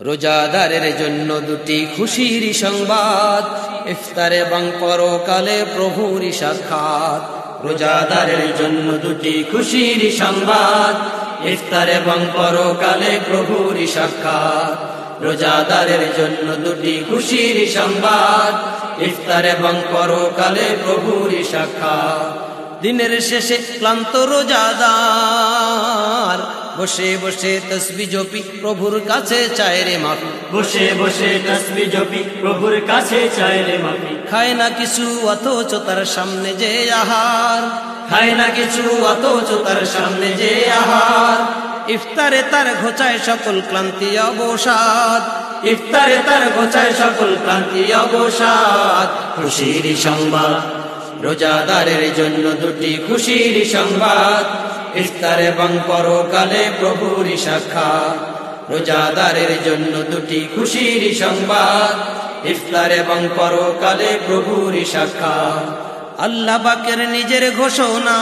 রোজাদারের জন্য দুটি খুশির সংবাদ। ইফতার এবং পরকালে প্রভুর সাক্ষাৎ। রোজাদারের জন্য দুটি খুশির সংবাদ। ইফতার এবং পরকালে প্রভুর সাক্ষাৎ। রোজাদারের জন্য দুটি খুশির সংবাদ। ইফতার এবং পরকালে প্রভুর সাক্ষাৎ। দিনের শেষে ক্লান্ত রোজাদার। বসে বসে তসবি জপি প্রভুর কাছে চায় রে মাফি। বসে বসে তসবি জপি প্রভুর কাছে চায় রে মাফি। খায় না কিছু অথচ তার সামনে যে আহার। খায় না কিছু অথচ তার সামনে যে আহার। ইফতারে তার ঘোচায় সকল ক্লান্তি অবসাদ। ইফতারে তার ঘোচায় সকল ক্লান্তি অবসাদ। খুশির সংবাদ রোজাদারের জন্য দুটি খুশির সংবাদ। ইফতার এবং পরকালে প্রভুর সাক্ষাৎ। রোজাদারের জন্য দুটি খুশির সংবাদ। ইফতার এবং পরকালে প্রভুর সাক্ষাৎ। আল্লাহ বাকের নিজের ঘোষণা।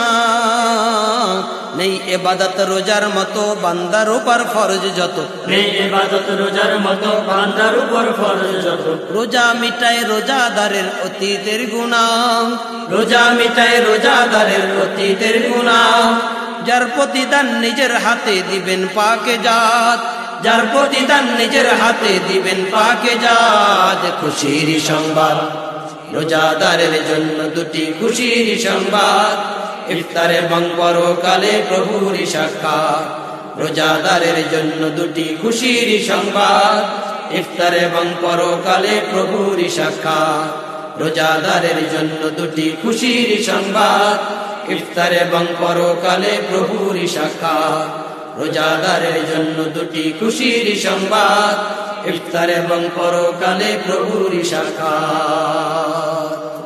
নেই এবাদত রোজার মতো বান্দার উপর ফরজ যত। নেই এবাদত রোজার মতো বান্দার উপর ফরজ যত। রোজা মিটায় রোজাদারের অতীতের গুণা। রোজা মিটায় রোজাদারের অতীতের গুণা। যার প্রতিদান নিজের হাতে দিবেন পাকে জাত। যার প্রতিদান নিজের হাতে দিবেন পাকে যাদ খুশির সংবাদ। রোজাদারের জন্য দুটি খুশির সংবাদ। ইফতার এবং পরকালে প্রভুর সাক্ষাৎ। রোজাদারের জন্য দুটি খুশির সংবাদ। ইফতার এবং পরকালে প্রভুর সাক্ষাৎ। রোজাদারের জন্য দুটি খুশির সংবাদ। ইফতার এবং পরকালে প্রভুর সাক্ষাৎ। রোজাদারের জন্য দুটি খুশির সংবাদ। ইফতার এবং পরকালে প্রভুর সাক্ষাৎ।